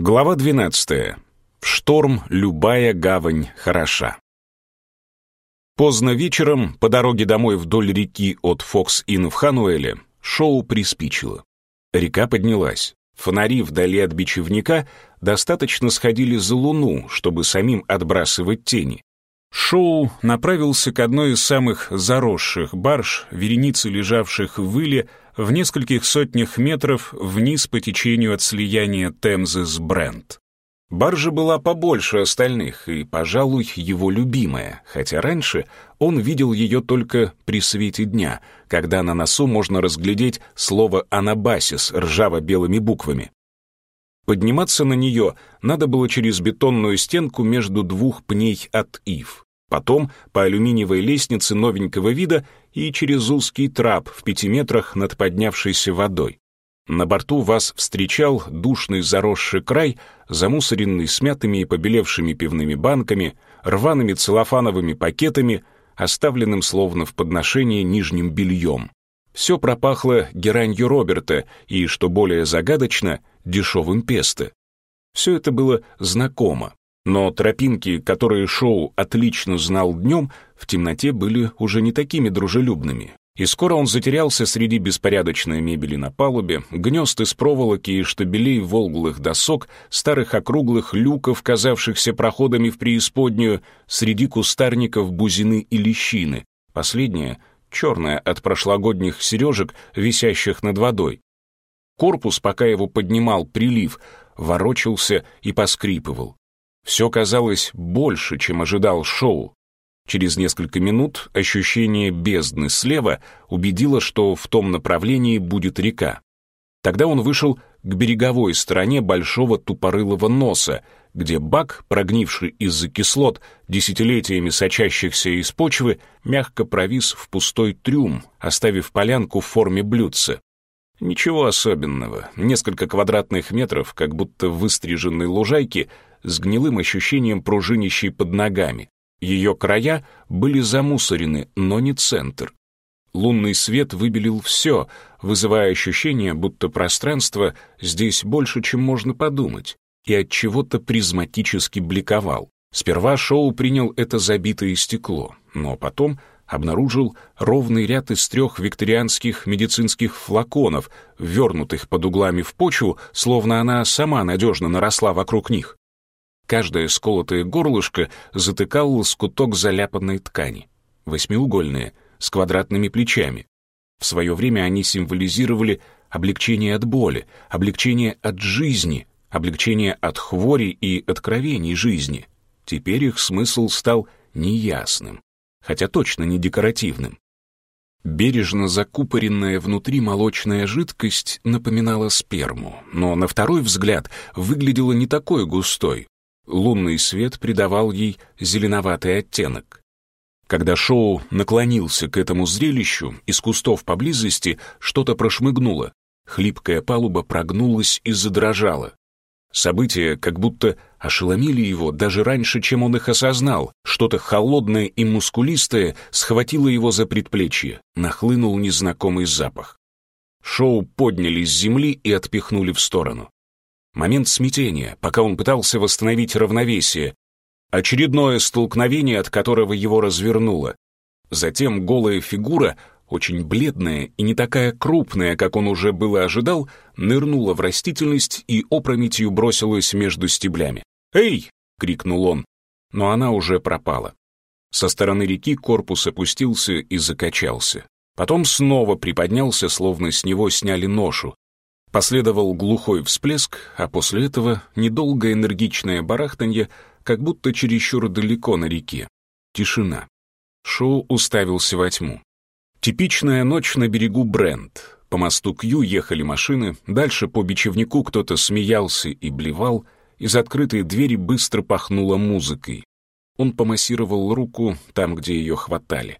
Глава 12. В шторм любая гавань хороша. Поздно вечером по дороге домой вдоль реки от Фокс-Ин в Хануэле шоу приспичило. Река поднялась. Фонари вдали от бичевника достаточно сходили за луну, чтобы самим отбрасывать тени. Шоу направился к одной из самых заросших барж, вереницы лежавших в иле в нескольких сотнях метров вниз по течению от слияния Темзы с Брент. Баржа была побольше остальных и, пожалуй, его любимая, хотя раньше он видел ее только при свете дня, когда на носу можно разглядеть слово «анабасис» ржаво-белыми буквами. Подниматься на нее надо было через бетонную стенку между двух пней от ив. Потом по алюминиевой лестнице новенького вида и через узкий трап в пяти метрах над поднявшейся водой. На борту вас встречал душный заросший край, замусоренный смятыми и побелевшими пивными банками, рваными целлофановыми пакетами, оставленным словно в подношение нижним бельем все пропахло геранью Роберта и, что более загадочно, дешевым песто. Все это было знакомо, но тропинки, которые Шоу отлично знал днем, в темноте были уже не такими дружелюбными. И скоро он затерялся среди беспорядочной мебели на палубе, гнезд из проволоки и штабелей волглых досок, старых округлых люков, казавшихся проходами в преисподнюю, среди кустарников бузины и лещины. Последнее черная от прошлогодних сережек, висящих над водой. Корпус, пока его поднимал прилив, ворочался и поскрипывал. Все казалось больше, чем ожидал шоу. Через несколько минут ощущение бездны слева убедило, что в том направлении будет река. Тогда он вышел к береговой стороне большого тупорылого носа, где бак, прогнивший из-за кислот, десятилетиями сочащихся из почвы, мягко провис в пустой трюм, оставив полянку в форме блюдца. Ничего особенного. Несколько квадратных метров, как будто выстриженной лужайки, с гнилым ощущением пружинищей под ногами. Ее края были замусорены, но не центр. Лунный свет выбелил все, вызывая ощущение, будто пространство здесь больше, чем можно подумать и от чего-то призматически бликовал. Сперва Шоу принял это забитое стекло, но потом обнаружил ровный ряд из трех викторианских медицинских флаконов, ввернутых под углами в почву, словно она сама надежно наросла вокруг них. Каждое сколотое горлышко затыкал лоскуток заляпанной ткани. Восьмиугольные, с квадратными плечами. В свое время они символизировали облегчение от боли, облегчение от жизни, облегчение от хвори и откровений жизни. Теперь их смысл стал неясным, хотя точно не декоративным. Бережно закупоренная внутри молочная жидкость напоминала сперму, но на второй взгляд выглядела не такой густой. Лунный свет придавал ей зеленоватый оттенок. Когда Шоу наклонился к этому зрелищу, из кустов поблизости что-то прошмыгнуло. Хлипкая палуба прогнулась и задрожала. События как будто ошеломили его даже раньше, чем он их осознал. Что-то холодное и мускулистое схватило его за предплечье. Нахлынул незнакомый запах. Шоу подняли с земли и отпихнули в сторону. Момент смятения, пока он пытался восстановить равновесие. Очередное столкновение, от которого его развернуло. Затем голая фигура очень бледная и не такая крупная, как он уже было ожидал, нырнула в растительность и опрометью бросилась между стеблями. «Эй!» — крикнул он, но она уже пропала. Со стороны реки корпус опустился и закачался. Потом снова приподнялся, словно с него сняли ношу. Последовал глухой всплеск, а после этого недолгое энергичное барахтанье, как будто чересчур далеко на реке. Тишина. Шоу уставился во тьму. Типичная ночь на берегу Брент. По мосту Кью ехали машины, дальше по бичевнику кто-то смеялся и блевал, из открытой двери быстро пахнуло музыкой. Он помассировал руку там, где ее хватали.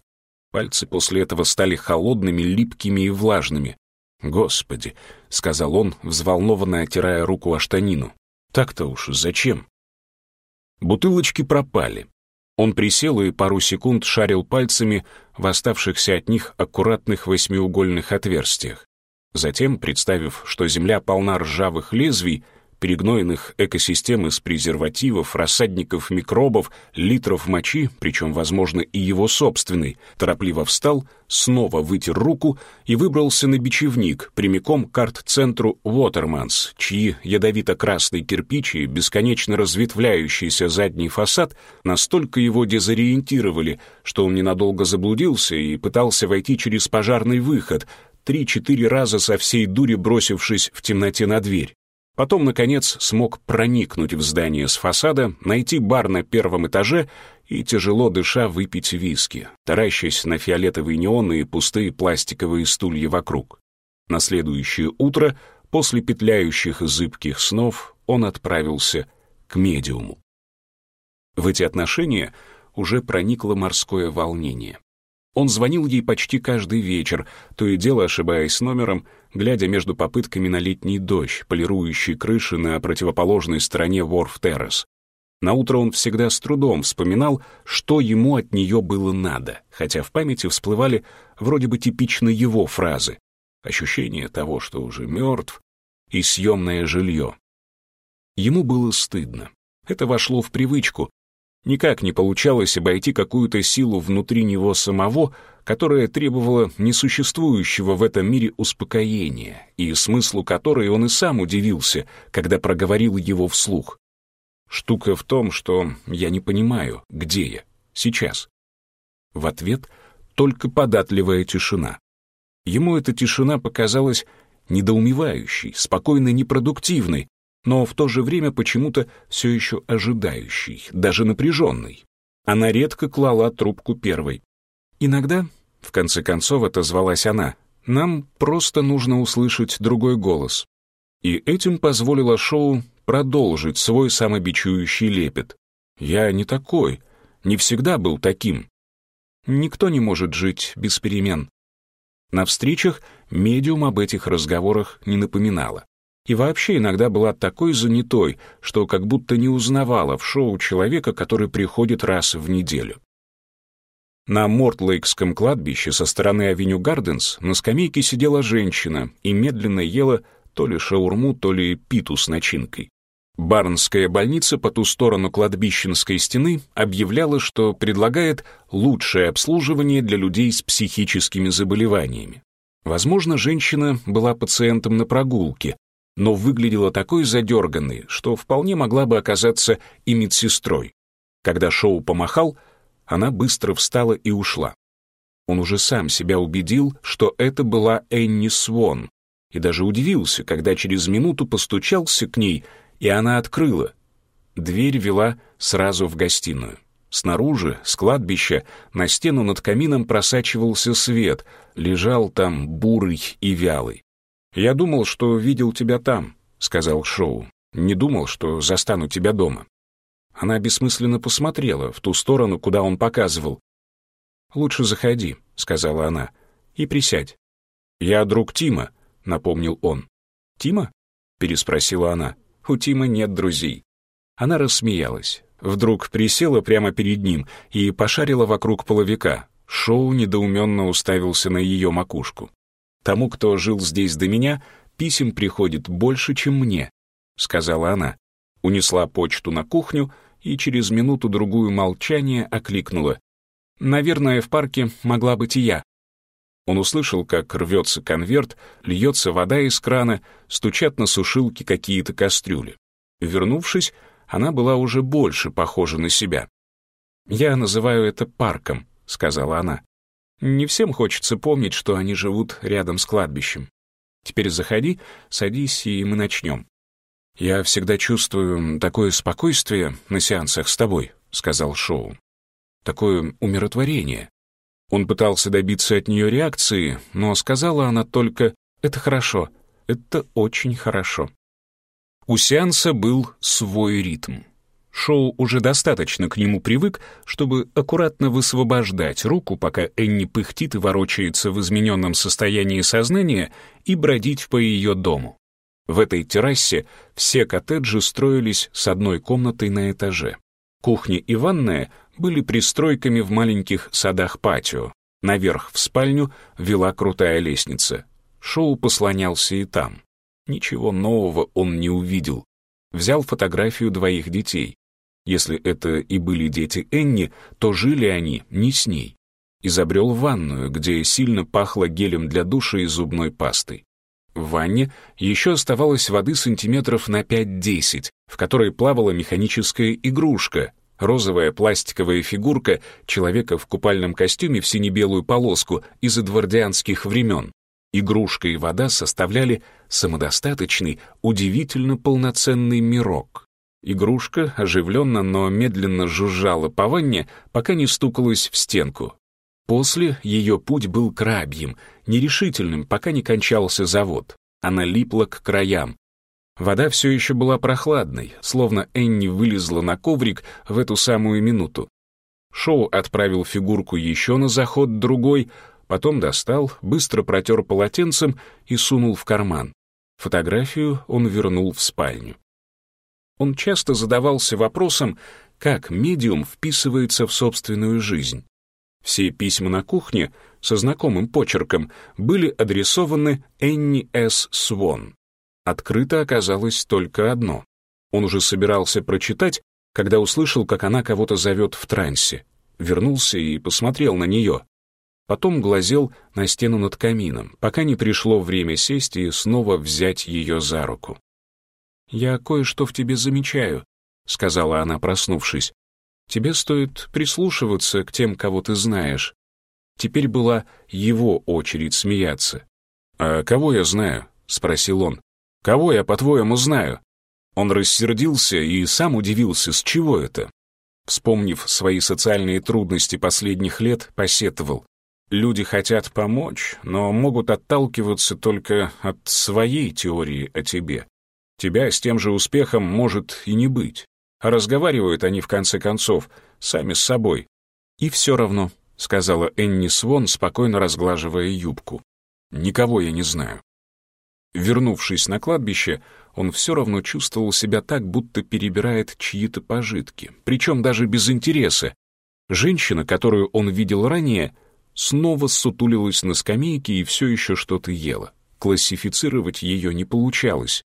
Пальцы после этого стали холодными, липкими и влажными. «Господи!» — сказал он, взволнованно отирая руку о штанину. «Так-то уж зачем?» Бутылочки пропали. Он присел и пару секунд шарил пальцами в оставшихся от них аккуратных восьмиугольных отверстиях. Затем, представив, что земля полна ржавых лезвий, перегноенных экосистем из презервативов, рассадников микробов, литров мочи, причем, возможно, и его собственный, торопливо встал, снова вытер руку и выбрался на бичевник, прямиком к арт-центру Watermans, чьи ядовито-красные кирпичи и бесконечно разветвляющийся задний фасад настолько его дезориентировали, что он ненадолго заблудился и пытался войти через пожарный выход — три-четыре раза со всей дури бросившись в темноте на дверь. Потом, наконец, смог проникнуть в здание с фасада, найти бар на первом этаже и, тяжело дыша, выпить виски, таращась на фиолетовые неоны и пустые пластиковые стулья вокруг. На следующее утро, после петляющих и зыбких снов, он отправился к медиуму. В эти отношения уже проникло морское волнение. Он звонил ей почти каждый вечер, то и дело ошибаясь номером — глядя между попытками на летний дождь, полирующий крыши на противоположной стороне Ворф-Террас. Наутро он всегда с трудом вспоминал, что ему от нее было надо, хотя в памяти всплывали вроде бы типично его фразы. Ощущение того, что уже мертв, и съемное жилье. Ему было стыдно. Это вошло в привычку, Никак не получалось обойти какую-то силу внутри него самого, которая требовала несуществующего в этом мире успокоения, и смыслу которой он и сам удивился, когда проговорил его вслух. «Штука в том, что я не понимаю, где я. Сейчас». В ответ только податливая тишина. Ему эта тишина показалась недоумевающей, спокойно непродуктивной, но в то же время почему-то все еще ожидающий, даже напряженный. Она редко клала трубку первой. Иногда, в конце концов, отозвалась она, нам просто нужно услышать другой голос. И этим позволило шоу продолжить свой самобичующий лепет. Я не такой, не всегда был таким. Никто не может жить без перемен. На встречах медиум об этих разговорах не напоминала и вообще иногда была такой занятой, что как будто не узнавала в шоу человека, который приходит раз в неделю. На Мортлейкском кладбище со стороны авеню Гарденс на скамейке сидела женщина и медленно ела то ли шаурму, то ли питу с начинкой. Барнская больница по ту сторону кладбищенской стены объявляла, что предлагает лучшее обслуживание для людей с психическими заболеваниями. Возможно, женщина была пациентом на прогулке, но выглядела такой задерганной, что вполне могла бы оказаться и медсестрой. Когда Шоу помахал, она быстро встала и ушла. Он уже сам себя убедил, что это была Энни Свон, и даже удивился, когда через минуту постучался к ней, и она открыла. Дверь вела сразу в гостиную. Снаружи, с кладбища, на стену над камином просачивался свет, лежал там бурый и вялый. «Я думал, что видел тебя там», — сказал Шоу. «Не думал, что застану тебя дома». Она бессмысленно посмотрела в ту сторону, куда он показывал. «Лучше заходи», — сказала она, — «и присядь». «Я друг Тима», — напомнил он. «Тима?» — переспросила она. «У Тима нет друзей». Она рассмеялась. Вдруг присела прямо перед ним и пошарила вокруг половика. Шоу недоуменно уставился на ее макушку. Тому, кто жил здесь до меня, писем приходит больше, чем мне», — сказала она. Унесла почту на кухню и через минуту-другую молчание окликнула. «Наверное, в парке могла быть и я». Он услышал, как рвется конверт, льется вода из крана, стучат на сушилке какие-то кастрюли. Вернувшись, она была уже больше похожа на себя. «Я называю это парком», — сказала она. Не всем хочется помнить, что они живут рядом с кладбищем. Теперь заходи, садись, и мы начнем. «Я всегда чувствую такое спокойствие на сеансах с тобой», — сказал Шоу. «Такое умиротворение». Он пытался добиться от нее реакции, но сказала она только «это хорошо, это очень хорошо». У сеанса был свой ритм. Шоу уже достаточно к нему привык, чтобы аккуратно высвобождать руку, пока Энни пыхтит и ворочается в измененном состоянии сознания, и бродить по ее дому. В этой террасе все коттеджи строились с одной комнатой на этаже. Кухня и ванная были пристройками в маленьких садах патио. Наверх в спальню вела крутая лестница. Шоу послонялся и там. Ничего нового он не увидел. Взял фотографию двоих детей. Если это и были дети Энни, то жили они не с ней. Изобрел ванную, где сильно пахло гелем для душа и зубной пастой. В ванне еще оставалось воды сантиметров на 5-10, в которой плавала механическая игрушка, розовая пластиковая фигурка человека в купальном костюме в сине-белую полоску из эдвардианских времен. Игрушка и вода составляли самодостаточный, удивительно полноценный мирок. Игрушка оживленно, но медленно жужжала по ванне, пока не стукалась в стенку. После ее путь был крабьим, нерешительным, пока не кончался завод. Она липла к краям. Вода все еще была прохладной, словно Энни вылезла на коврик в эту самую минуту. Шоу отправил фигурку еще на заход другой, потом достал, быстро протер полотенцем и сунул в карман. Фотографию он вернул в спальню. Он часто задавался вопросом, как медиум вписывается в собственную жизнь. Все письма на кухне со знакомым почерком были адресованы Энни С. Свон. Открыто оказалось только одно. Он уже собирался прочитать, когда услышал, как она кого-то зовет в трансе. Вернулся и посмотрел на нее. Потом глазел на стену над камином, пока не пришло время сесть и снова взять ее за руку. «Я кое-что в тебе замечаю», — сказала она, проснувшись. «Тебе стоит прислушиваться к тем, кого ты знаешь». Теперь была его очередь смеяться. «А кого я знаю?» — спросил он. «Кого я, по-твоему, знаю?» Он рассердился и сам удивился, с чего это. Вспомнив свои социальные трудности последних лет, посетовал. Люди хотят помочь, но могут отталкиваться только от своей теории о тебе. Тебя с тем же успехом может и не быть. А разговаривают они, в конце концов, сами с собой. И все равно, — сказала Энни Свон, спокойно разглаживая юбку. Никого я не знаю. Вернувшись на кладбище, он все равно чувствовал себя так, будто перебирает чьи-то пожитки, причем даже без интереса. Женщина, которую он видел ранее, снова сутулилась на скамейке и все еще что-то ела. Классифицировать ее не получалось.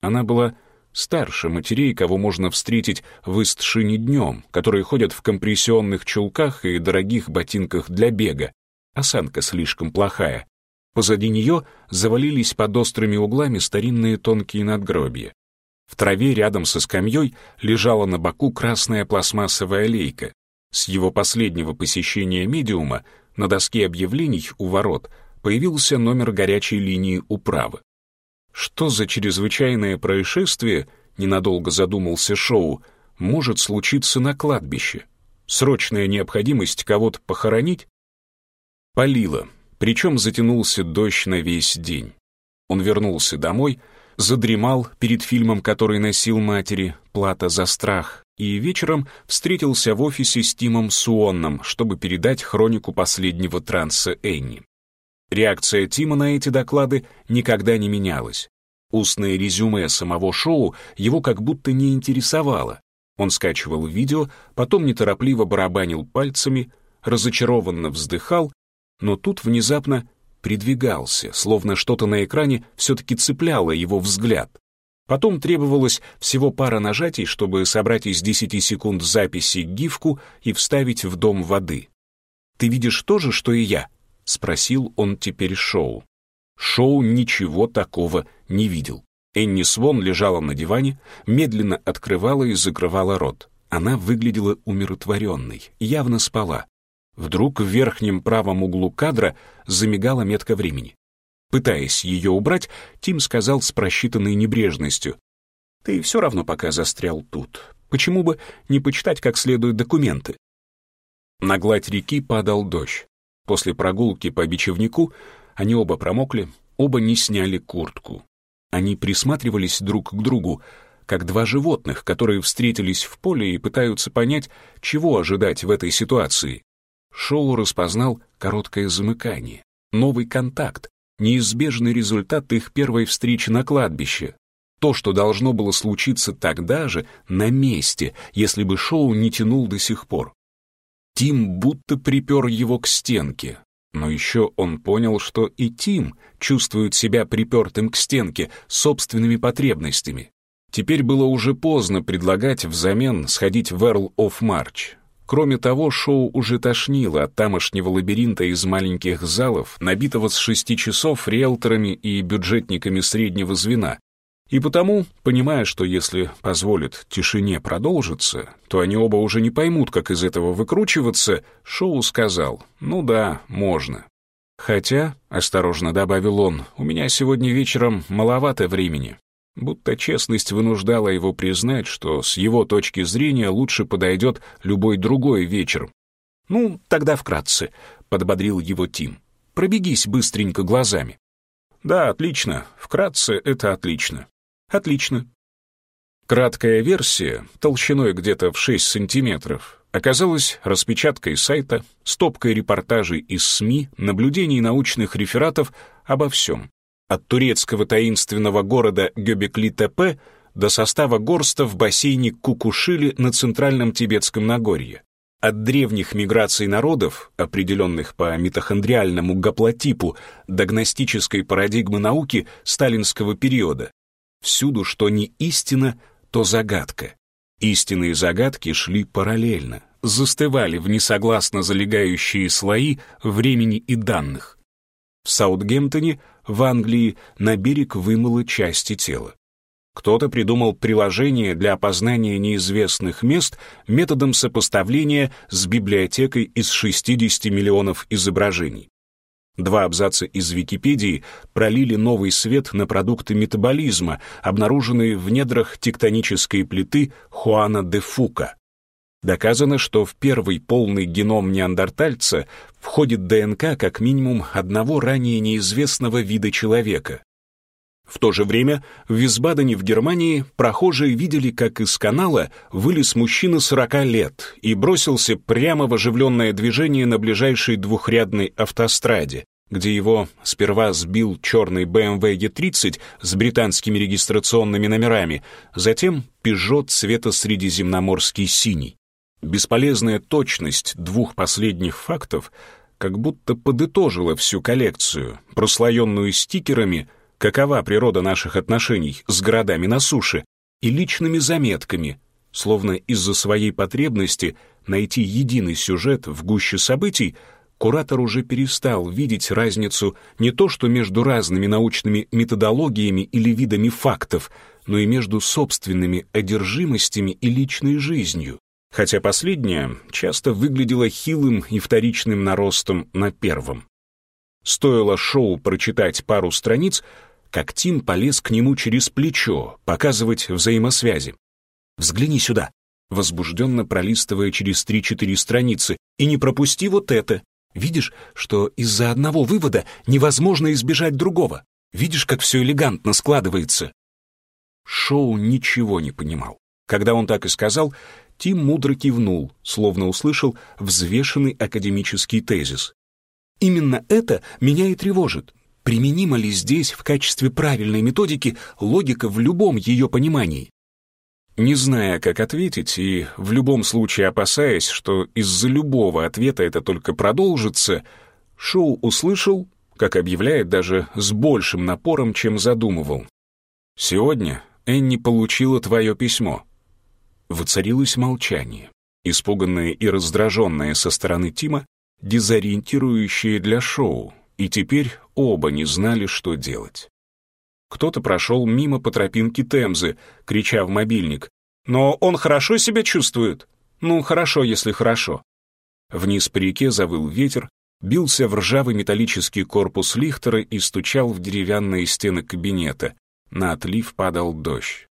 Она была старше матерей, кого можно встретить в Истшине днем, которые ходят в компрессионных чулках и дорогих ботинках для бега. Осанка слишком плохая. Позади нее завалились под острыми углами старинные тонкие надгробья. В траве рядом со скамьей лежала на боку красная пластмассовая лейка. С его последнего посещения медиума на доске объявлений у ворот появился номер горячей линии управы. Что за чрезвычайное происшествие, ненадолго задумался Шоу, может случиться на кладбище? Срочная необходимость кого-то похоронить? Полило, причем затянулся дождь на весь день. Он вернулся домой, задремал перед фильмом, который носил матери, «Плата за страх», и вечером встретился в офисе с Тимом Суонном, чтобы передать хронику последнего транса Энни. Реакция Тима на эти доклады никогда не менялась. Устное резюме самого шоу его как будто не интересовало. Он скачивал видео, потом неторопливо барабанил пальцами, разочарованно вздыхал, но тут внезапно придвигался, словно что-то на экране все-таки цепляло его взгляд. Потом требовалось всего пара нажатий, чтобы собрать из 10 секунд записи гифку и вставить в дом воды. «Ты видишь то же, что и я?» — спросил он теперь Шоу. Шоу ничего такого не видел. Энни Свон лежала на диване, медленно открывала и закрывала рот. Она выглядела умиротворенной, явно спала. Вдруг в верхнем правом углу кадра замигала метка времени. Пытаясь ее убрать, Тим сказал с просчитанной небрежностью. «Ты все равно пока застрял тут. Почему бы не почитать как следует документы?» На гладь реки падал дождь. После прогулки по бичевнику они оба промокли, оба не сняли куртку. Они присматривались друг к другу, как два животных, которые встретились в поле и пытаются понять, чего ожидать в этой ситуации. Шоу распознал короткое замыкание, новый контакт, неизбежный результат их первой встречи на кладбище. То, что должно было случиться тогда же, на месте, если бы Шоу не тянул до сих пор. Тим будто припер его к стенке. Но еще он понял, что и Тим чувствует себя припертым к стенке собственными потребностями. Теперь было уже поздно предлагать взамен сходить в Эрл оф Марч. Кроме того, шоу уже тошнило от тамошнего лабиринта из маленьких залов, набитого с шести часов риэлторами и бюджетниками среднего звена, и потому, понимая, что если позволит тишине продолжиться, то они оба уже не поймут, как из этого выкручиваться, Шоу сказал «Ну да, можно». «Хотя», — осторожно добавил он, — «у меня сегодня вечером маловато времени». Будто честность вынуждала его признать, что с его точки зрения лучше подойдет любой другой вечер. «Ну, тогда вкратце», — подбодрил его Тим. «Пробегись быстренько глазами». «Да, отлично. Вкратце это отлично. Отлично. Краткая версия, толщиной где-то в 6 сантиметров, оказалась распечаткой сайта, стопкой репортажей из СМИ, наблюдений научных рефератов обо всем. От турецкого таинственного города Гёбекли-Тепе до состава горста в бассейне Кукушили на Центральном Тибетском Нагорье. От древних миграций народов, определенных по митохондриальному гаплотипу до догностической парадигмы науки сталинского периода, Всюду, что не истина, то загадка. Истинные загадки шли параллельно, застывали в несогласно залегающие слои времени и данных. В Саутгемптоне, в Англии, на берег вымыло части тела. Кто-то придумал приложение для опознания неизвестных мест методом сопоставления с библиотекой из 60 миллионов изображений. Два абзаца из Википедии пролили новый свет на продукты метаболизма, обнаруженные в недрах тектонической плиты Хуана де Фука. Доказано, что в первый полный геном неандертальца входит ДНК как минимум одного ранее неизвестного вида человека. В то же время в Висбадене в Германии прохожие видели, как из канала вылез мужчина 40 лет и бросился прямо в оживленное движение на ближайшей двухрядной автостраде, где его сперва сбил черный BMW E30 эм с британскими регистрационными номерами, затем Peugeot цвета средиземноморский синий. Бесполезная точность двух последних фактов как будто подытожила всю коллекцию, прослоенную стикерами какова природа наших отношений с городами на суше, и личными заметками, словно из-за своей потребности найти единый сюжет в гуще событий, куратор уже перестал видеть разницу не то что между разными научными методологиями или видами фактов, но и между собственными одержимостями и личной жизнью, хотя последняя часто выглядела хилым и вторичным наростом на первом. Стоило Шоу прочитать пару страниц, как Тим полез к нему через плечо, показывать взаимосвязи. «Взгляни сюда», возбужденно пролистывая через три-четыре страницы, «и не пропусти вот это. Видишь, что из-за одного вывода невозможно избежать другого. Видишь, как все элегантно складывается». Шоу ничего не понимал. Когда он так и сказал, Тим мудро кивнул, словно услышал взвешенный академический тезис Именно это меня и тревожит. Применима ли здесь в качестве правильной методики логика в любом ее понимании? Не зная, как ответить, и в любом случае опасаясь, что из-за любого ответа это только продолжится, Шоу услышал, как объявляет даже с большим напором, чем задумывал. «Сегодня Энни получила твое письмо». Воцарилось молчание. Испуганное и раздраженное со стороны Тима, дезориентирующие для шоу, и теперь оба не знали, что делать. Кто-то прошел мимо по тропинке Темзы, крича в мобильник. «Но он хорошо себя чувствует?» «Ну, хорошо, если хорошо». Вниз по реке завыл ветер, бился в ржавый металлический корпус лихтера и стучал в деревянные стены кабинета. На отлив падал дождь.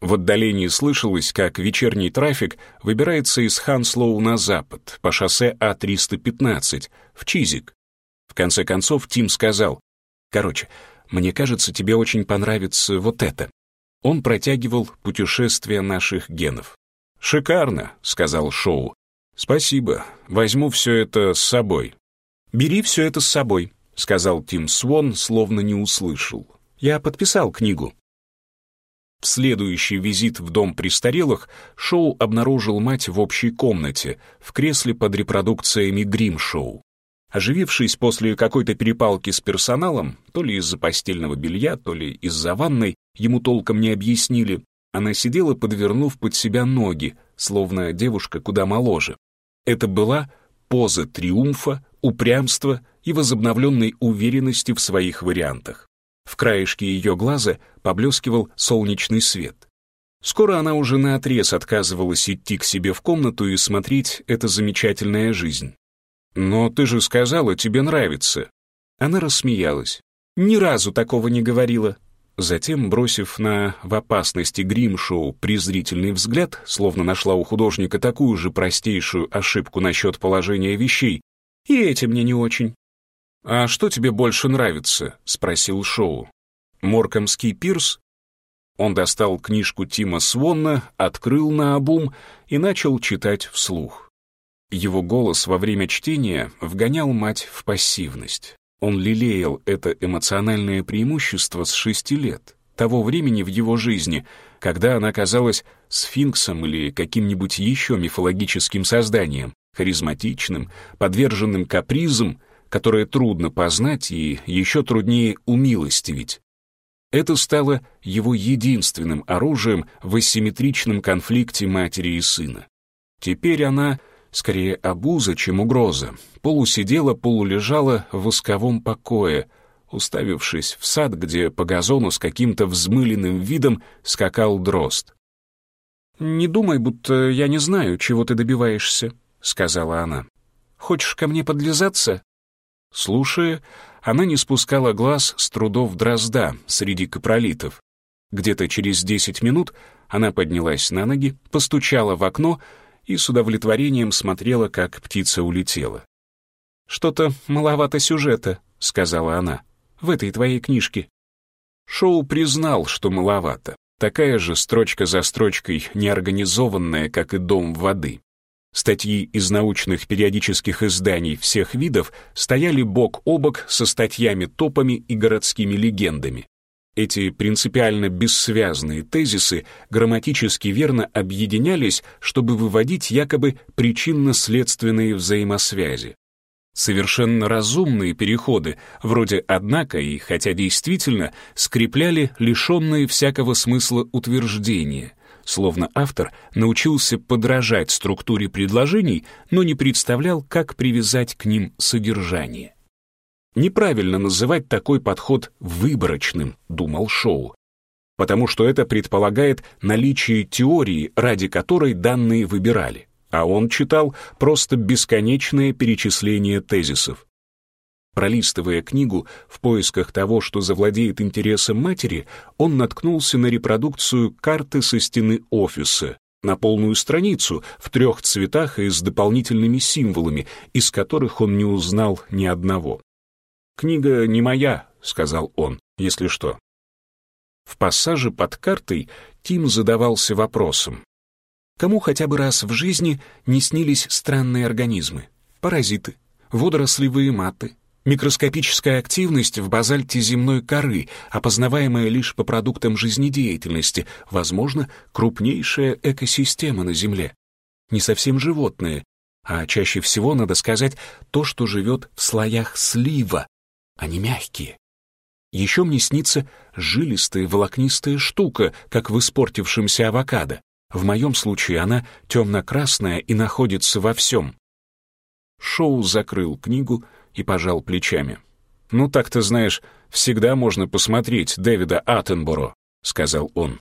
В отдалении слышалось, как вечерний трафик выбирается из Ханслоу на запад, по шоссе А-315, в Чизик. В конце концов Тим сказал, «Короче, мне кажется, тебе очень понравится вот это». Он протягивал путешествие наших генов. «Шикарно», — сказал Шоу. «Спасибо. Возьму все это с собой». «Бери все это с собой», — сказал Тим Свон, словно не услышал. «Я подписал книгу». В следующий визит в дом престарелых Шоу обнаружил мать в общей комнате, в кресле под репродукциями грим-шоу. Оживившись после какой-то перепалки с персоналом, то ли из-за постельного белья, то ли из-за ванной, ему толком не объяснили, она сидела, подвернув под себя ноги, словно девушка куда моложе. Это была поза триумфа, упрямства и возобновленной уверенности в своих вариантах. В краешке ее глаза поблескивал солнечный свет. Скоро она уже наотрез отказывалась идти к себе в комнату и смотреть «Это замечательная жизнь». «Но ты же сказала, тебе нравится». Она рассмеялась. «Ни разу такого не говорила». Затем, бросив на в опасности гримшоу презрительный взгляд, словно нашла у художника такую же простейшую ошибку насчет положения вещей, «И эти мне не очень». «А что тебе больше нравится?» — спросил Шоу. «Моркомский пирс?» Он достал книжку Тима Свонна, открыл на обум и начал читать вслух. Его голос во время чтения вгонял мать в пассивность. Он лелеял это эмоциональное преимущество с шести лет, того времени в его жизни, когда она казалась сфинксом или каким-нибудь еще мифологическим созданием, харизматичным, подверженным капризам которое трудно познать и еще труднее умилостивить. Это стало его единственным оружием в асимметричном конфликте матери и сына. Теперь она, скорее обуза, чем угроза, полусидела, полулежала в восковом покое, уставившись в сад, где по газону с каким-то взмыленным видом скакал дрозд. «Не думай, будто я не знаю, чего ты добиваешься», — сказала она. «Хочешь ко мне подлизаться? Слушая, она не спускала глаз с трудов дрозда среди капролитов. Где-то через 10 минут она поднялась на ноги, постучала в окно и с удовлетворением смотрела, как птица улетела. «Что-то маловато сюжета», — сказала она, — «в этой твоей книжке». Шоу признал, что маловато. Такая же строчка за строчкой неорганизованная, как и дом воды. Статьи из научных периодических изданий всех видов стояли бок о бок со статьями-топами и городскими легендами. Эти принципиально бессвязные тезисы грамматически верно объединялись, чтобы выводить якобы причинно-следственные взаимосвязи. Совершенно разумные переходы, вроде «однако» и «хотя действительно», скрепляли лишённые всякого смысла утверждения словно автор научился подражать структуре предложений, но не представлял, как привязать к ним содержание. Неправильно называть такой подход выборочным, думал Шоу, потому что это предполагает наличие теории, ради которой данные выбирали, а он читал просто бесконечное перечисление тезисов. Пролистывая книгу в поисках того, что завладеет интересом матери, он наткнулся на репродукцию карты со стены офиса на полную страницу в трех цветах и с дополнительными символами, из которых он не узнал ни одного. «Книга не моя», — сказал он, — «если что». В пассаже под картой Тим задавался вопросом. Кому хотя бы раз в жизни не снились странные организмы? Паразиты, водорослевые маты, Микроскопическая активность в базальте земной коры, опознаваемая лишь по продуктам жизнедеятельности, возможно, крупнейшая экосистема на Земле. Не совсем животные, а чаще всего, надо сказать, то, что живет в слоях слива, а они мягкие. Еще мне снится жилистая волокнистая штука, как в испортившемся авокадо. В моем случае она темно-красная и находится во всем. Шоу закрыл книгу — и пожал плечами. «Ну так-то, знаешь, всегда можно посмотреть Дэвида Аттенборо», — сказал он.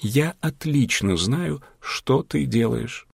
«Я отлично знаю, что ты делаешь».